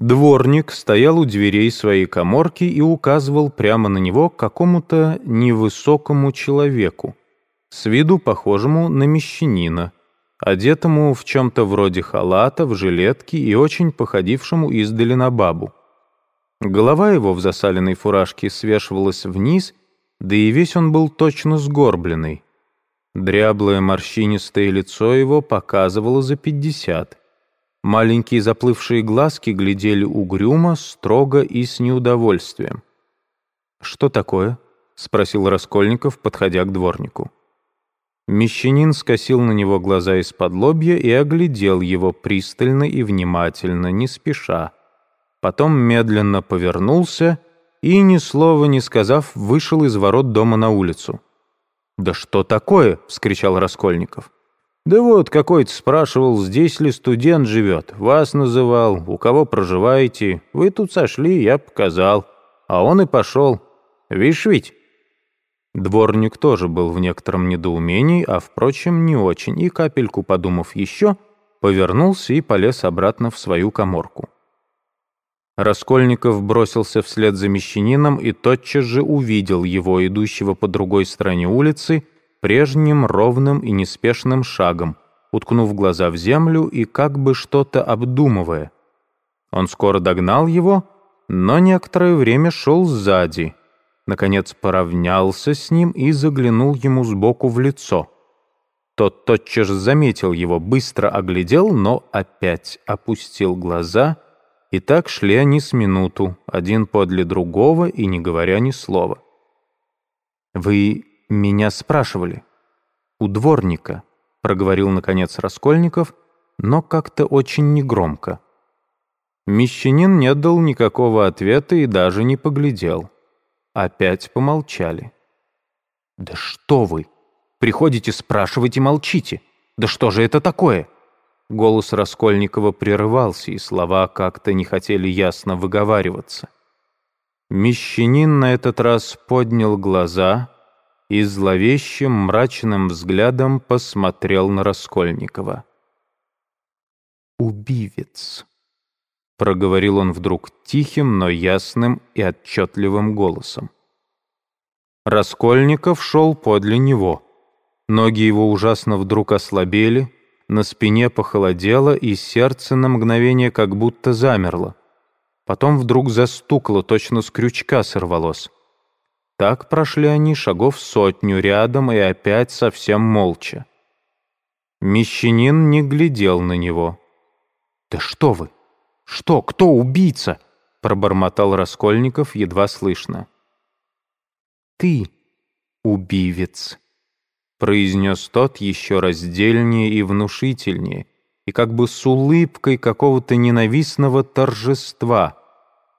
Дворник стоял у дверей своей коморки и указывал прямо на него какому-то невысокому человеку, с виду похожему на мещанина, одетому в чем-то вроде халата, в жилетке и очень походившему издали на бабу. Голова его в засаленной фуражке свешивалась вниз, да и весь он был точно сгорбленный. Дряблое морщинистое лицо его показывало за пятьдесят. Маленькие заплывшие глазки глядели угрюмо, строго и с неудовольствием. «Что такое?» — спросил Раскольников, подходя к дворнику. Мещанин скосил на него глаза из-под лобья и оглядел его пристально и внимательно, не спеша. Потом медленно повернулся и, ни слова не сказав, вышел из ворот дома на улицу. «Да что такое?» — вскричал Раскольников. «Да вот, какой-то спрашивал, здесь ли студент живет. Вас называл, у кого проживаете. Вы тут сошли, я показал. А он и пошел. Видишь ведь?» Дворник тоже был в некотором недоумении, а, впрочем, не очень, и, капельку подумав еще, повернулся и полез обратно в свою коморку. Раскольников бросился вслед за мещанином и тотчас же увидел его, идущего по другой стороне улицы, прежним ровным и неспешным шагом, уткнув глаза в землю и как бы что-то обдумывая. Он скоро догнал его, но некоторое время шел сзади, наконец поравнялся с ним и заглянул ему сбоку в лицо. Тот тотчас заметил его, быстро оглядел, но опять опустил глаза, и так шли они с минуту, один подле другого и не говоря ни слова. «Вы меня спрашивали. У дворника», — проговорил, наконец, Раскольников, но как-то очень негромко. Мещанин не дал никакого ответа и даже не поглядел. Опять помолчали. «Да что вы! Приходите спрашивать и молчите! Да что же это такое?» Голос Раскольникова прерывался, и слова как-то не хотели ясно выговариваться. Мещанин на этот раз поднял глаза и зловещим мрачным взглядом посмотрел на Раскольникова. «Убивец», — проговорил он вдруг тихим, но ясным и отчетливым голосом. Раскольников шел подле него. Ноги его ужасно вдруг ослабели, на спине похолодело, и сердце на мгновение как будто замерло. Потом вдруг застукало, точно с крючка сорвалось. Так прошли они шагов сотню рядом и опять совсем молча. Мещанин не глядел на него. «Да что вы? Что? Кто убийца?» — пробормотал Раскольников едва слышно. «Ты убивец», — произнес тот еще раздельнее и внушительнее, и как бы с улыбкой какого-то ненавистного торжества —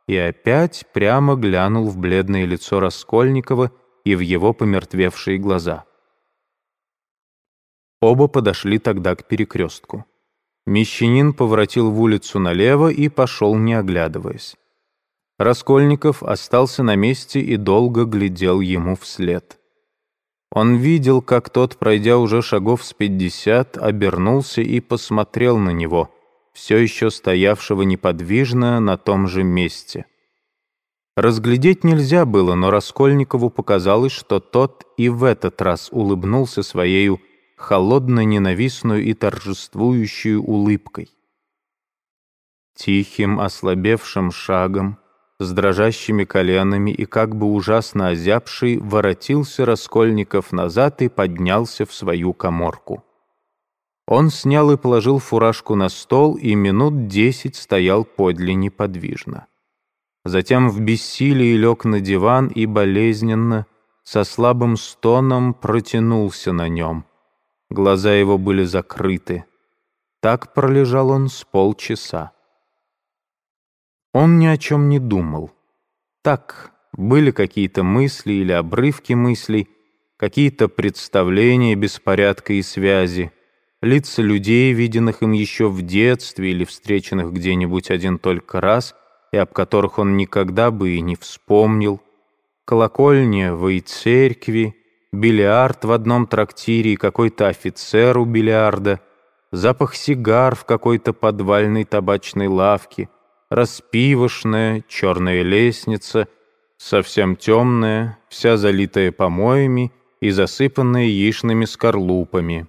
и опять прямо глянул в бледное лицо Раскольникова и в его помертвевшие глаза. Оба подошли тогда к перекрестку. Мещанин поворотил в улицу налево и пошел, не оглядываясь. Раскольников остался на месте и долго глядел ему вслед. Он видел, как тот, пройдя уже шагов с пятьдесят, обернулся и посмотрел на него — все еще стоявшего неподвижно на том же месте. Разглядеть нельзя было, но Раскольникову показалось, что тот и в этот раз улыбнулся своею холодно-ненавистную и торжествующую улыбкой. Тихим, ослабевшим шагом, с дрожащими коленами и как бы ужасно озябший, воротился Раскольников назад и поднялся в свою коморку. Он снял и положил фуражку на стол и минут десять стоял подле неподвижно. Затем в бессилии лег на диван и болезненно, со слабым стоном протянулся на нем. Глаза его были закрыты. Так пролежал он с полчаса. Он ни о чем не думал. Так, были какие-то мысли или обрывки мыслей, какие-то представления беспорядка и связи — лица людей, виденных им еще в детстве или встреченных где-нибудь один только раз, и об которых он никогда бы и не вспомнил, колокольня в церкви, бильярд в одном трактире и какой-то офицер у бильярда, запах сигар в какой-то подвальной табачной лавке, распивошная, черная лестница, совсем темная, вся залитая помоями и засыпанная яичными скорлупами.